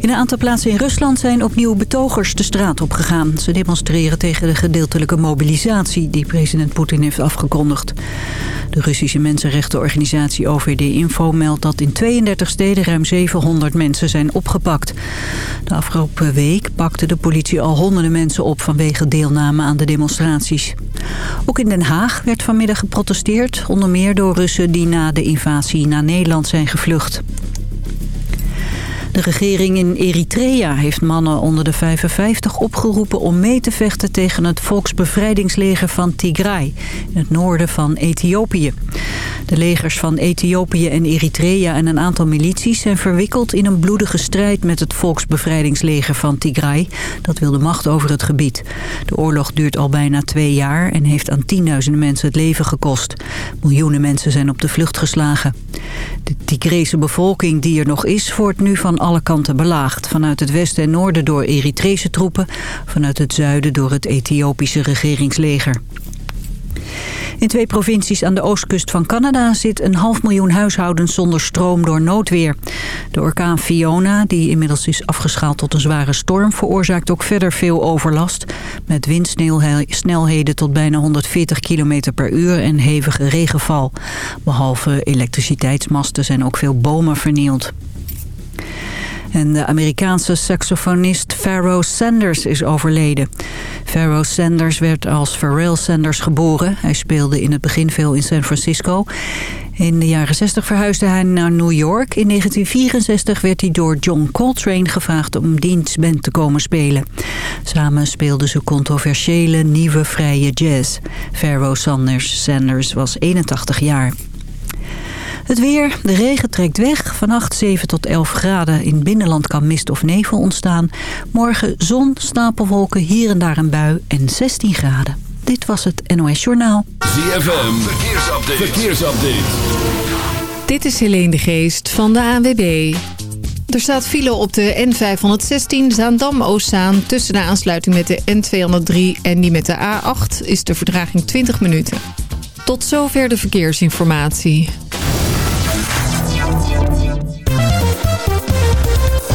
In een aantal plaatsen in Rusland zijn opnieuw betogers de straat opgegaan. Ze demonstreren tegen de gedeeltelijke mobilisatie die president Poetin heeft afgekondigd. De Russische mensenrechtenorganisatie OVD Info meldt dat in 32 steden ruim 700 mensen zijn opgepakt. De afgelopen week pakte de politie al honderden mensen op vanwege deelname aan de demonstraties. Ook in Den Haag werd vanmiddag geprotesteerd, onder meer door Russen die na de invasie naar Nederland zijn gevlucht. De regering in Eritrea heeft mannen onder de 55 opgeroepen om mee te vechten tegen het volksbevrijdingsleger van Tigray, in het noorden van Ethiopië. De legers van Ethiopië en Eritrea en een aantal milities zijn verwikkeld in een bloedige strijd met het volksbevrijdingsleger van Tigray. Dat wil de macht over het gebied. De oorlog duurt al bijna twee jaar en heeft aan tienduizenden mensen het leven gekost. Miljoenen mensen zijn op de vlucht geslagen. De Tigrese bevolking die er nog is, wordt nu van alle kanten belaagd. Vanuit het westen en noorden door Eritrese troepen, vanuit het zuiden door het Ethiopische regeringsleger. In twee provincies aan de oostkust van Canada zit een half miljoen huishoudens zonder stroom door noodweer. De orkaan Fiona, die inmiddels is afgeschaald tot een zware storm, veroorzaakt ook verder veel overlast. Met windsnelheden tot bijna 140 km per uur en hevige regenval. Behalve elektriciteitsmasten zijn ook veel bomen vernield. En de Amerikaanse saxofonist Pharoah Sanders is overleden. Pharoah Sanders werd als Pharrell Sanders geboren. Hij speelde in het begin veel in San Francisco. In de jaren 60 verhuisde hij naar New York. In 1964 werd hij door John Coltrane gevraagd om dienstband te komen spelen. Samen speelden ze controversiële, nieuwe, vrije jazz. Pharoah Sanders, Sanders was 81 jaar. Het weer, de regen trekt weg. Vannacht 7 tot 11 graden. In het binnenland kan mist of nevel ontstaan. Morgen zon, stapelwolken, hier en daar een bui en 16 graden. Dit was het NOS Journaal. ZFM, verkeersupdate. verkeersupdate. Dit is Helene de Geest van de ANWB. Er staat file op de N516 Zaandam-Oostzaan. Tussen de aansluiting met de N203 en die met de A8 is de verdraging 20 minuten. Tot zover de verkeersinformatie.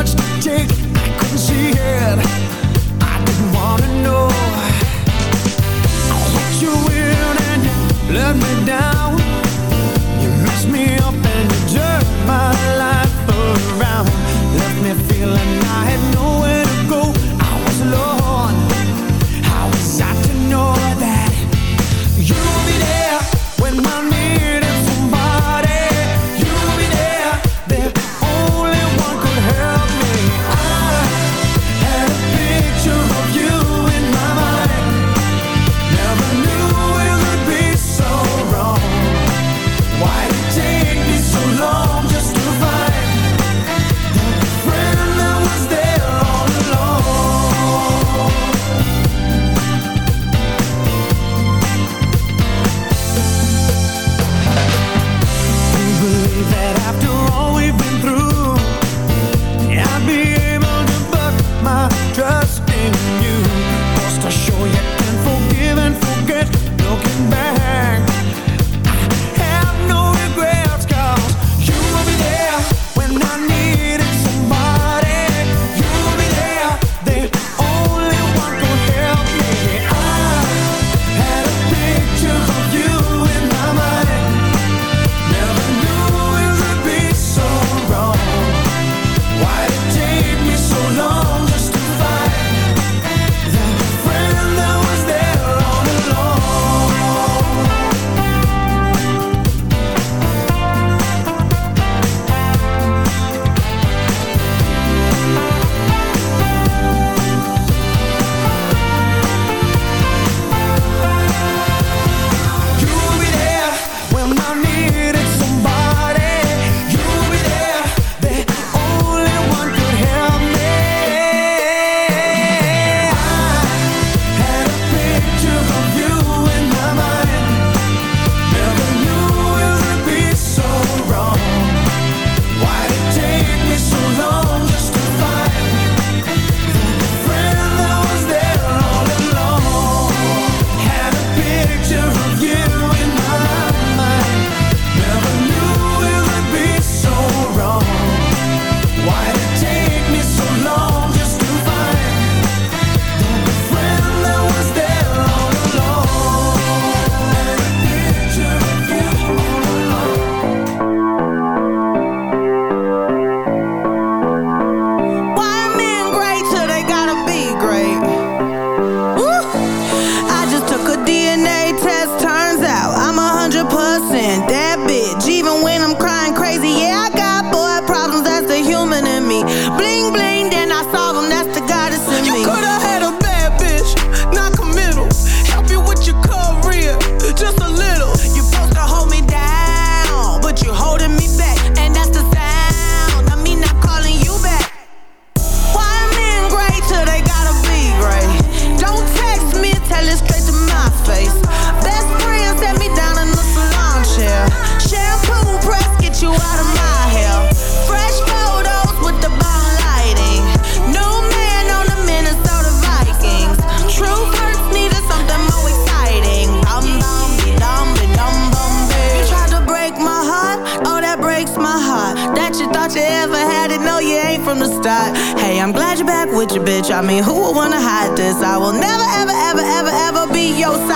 much take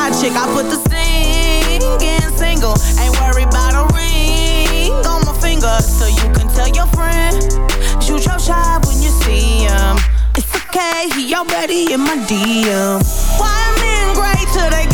side chick. I put the singing single. Ain't worried a ring on my finger. So you can tell your friend. Shoot your shot when you see him. It's okay, he already in my DM. Why men great till they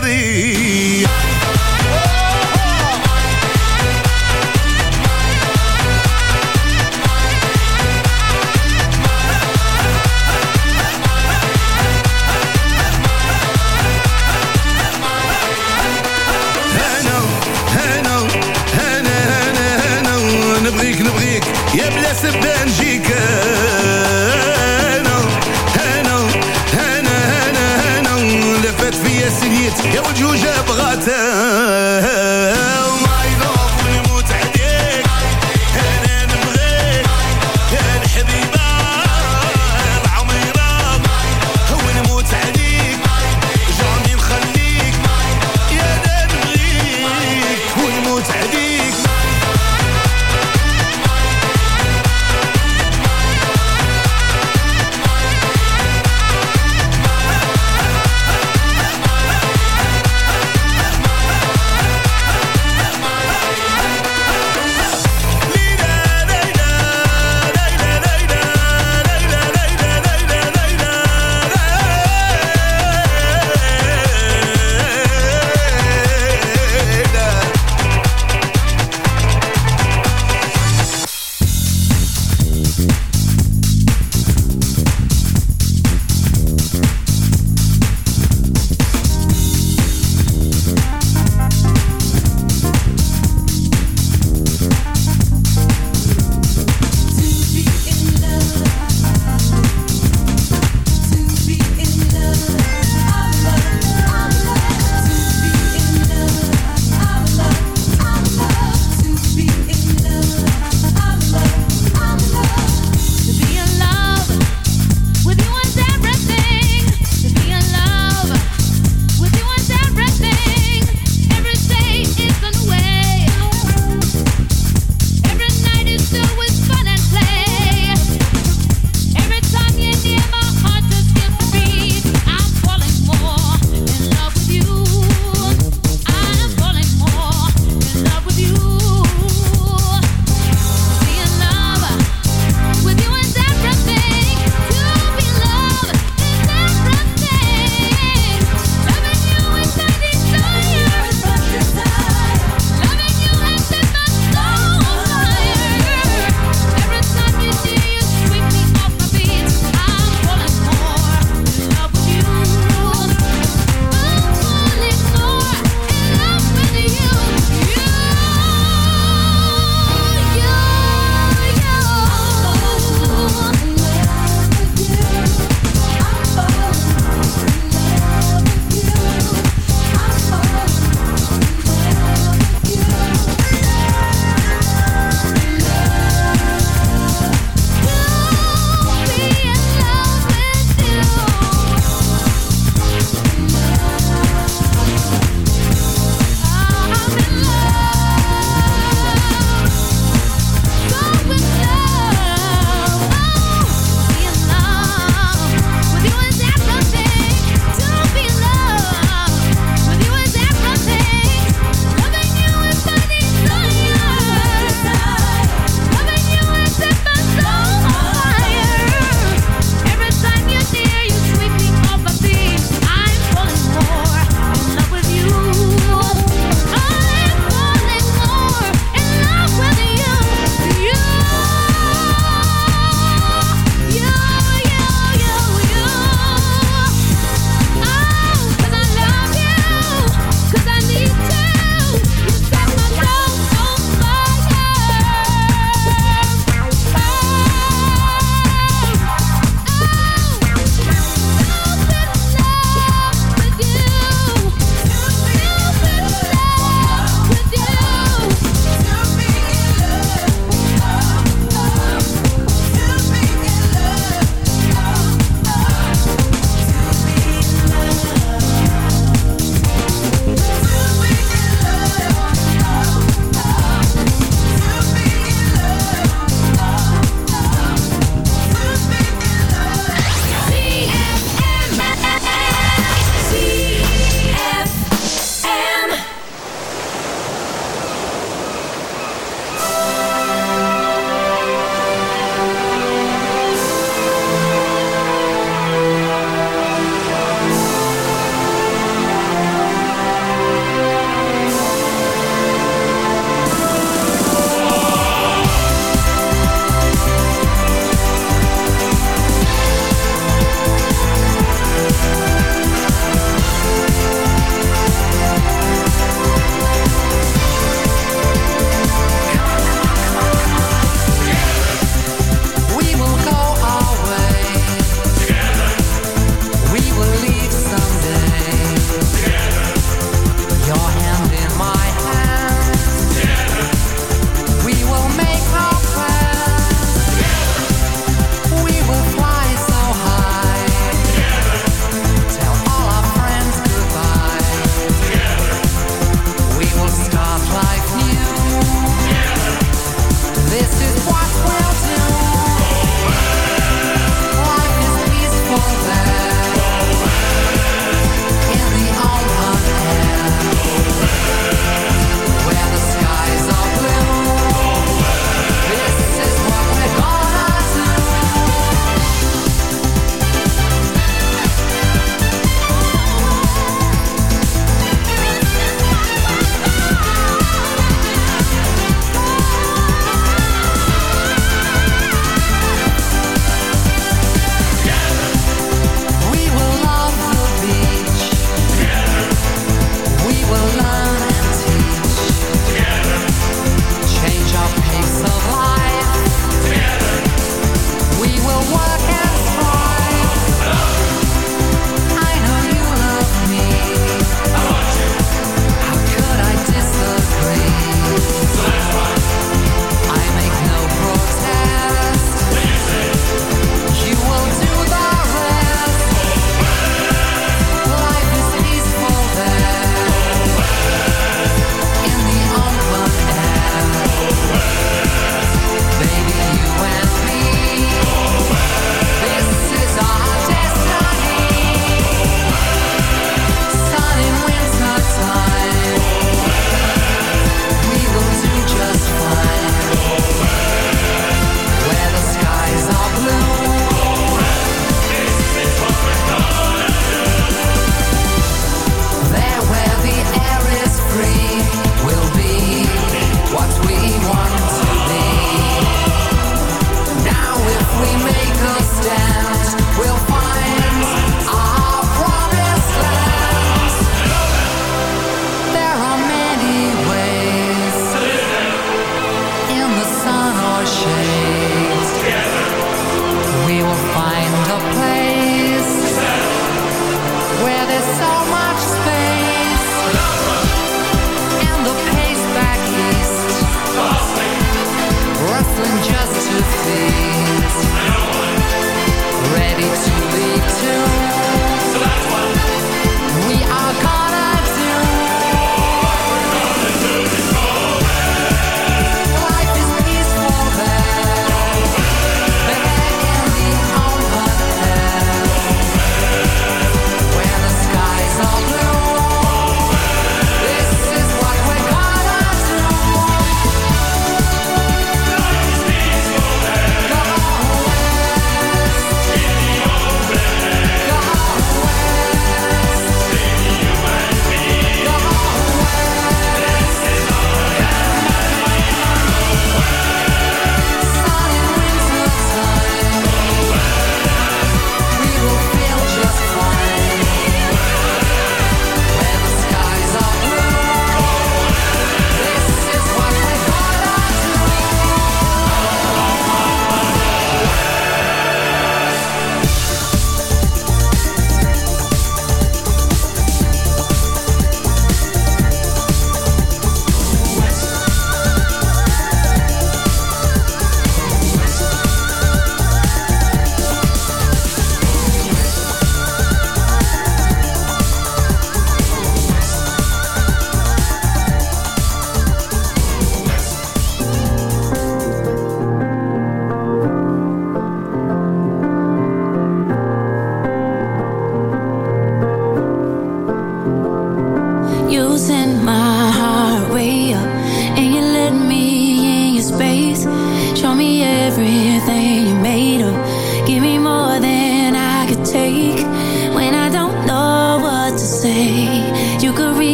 ready.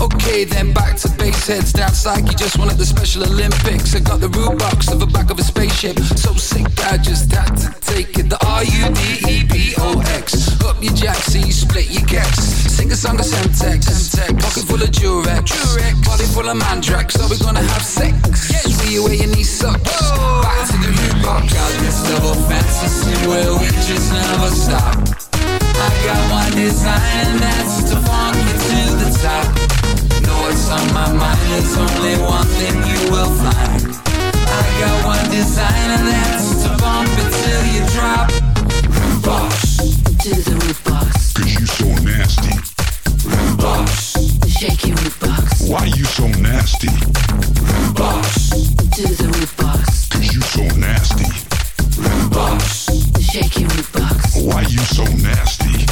Okay, then back to base heads. Down psyche, just won at the Special Olympics. I got the Rudebox of the back of a spaceship. So sick, I just had to take it. The R U D E B O X. Up your jack, so you split your gex. Sing a song of Semtex. Pocket full of Durex. Body full of Mandrax. Are we gonna have sex? Sweet away your knee sucks. Back to the Rudebox. Got this double fantasy where we just never stop. I got one design and that's to funk you to top. Know what's on my mind, there's only one thing you will find. I got one design and that's to bump it till you drop. Rudebox, To the root Cause you so nasty. Rudebox, shake your Rudebox. Why you so nasty? root To the root Cause you so nasty. Rudebox. shake your Rudebox. Why you so nasty?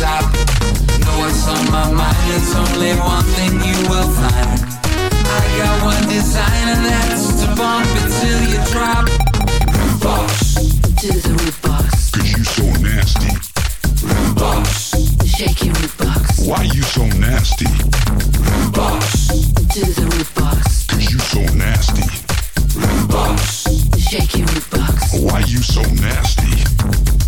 top. Know what's on my mind, there's only one thing you will find. I got one design and that's to bump it till you drop. Rudebox, To the Rudebox, Cause you so nasty. Rudebox, shake your root box. Why you so nasty? Rudebox, To the Rudebox, Cause you so nasty. Rudebox. shake your Rudebox. Why you so nasty?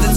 to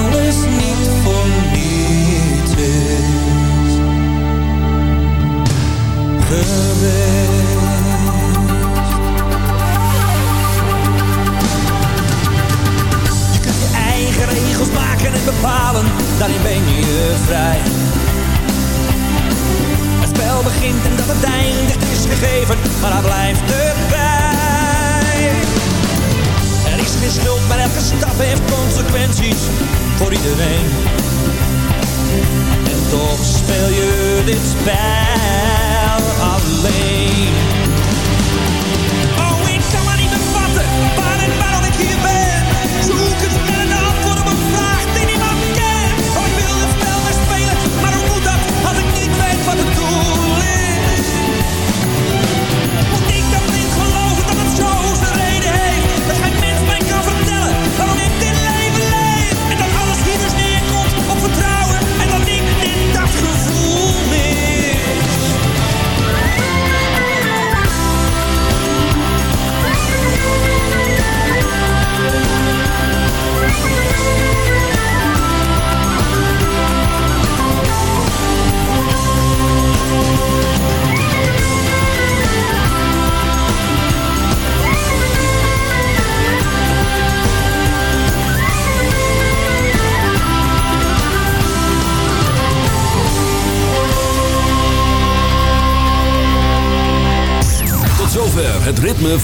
alles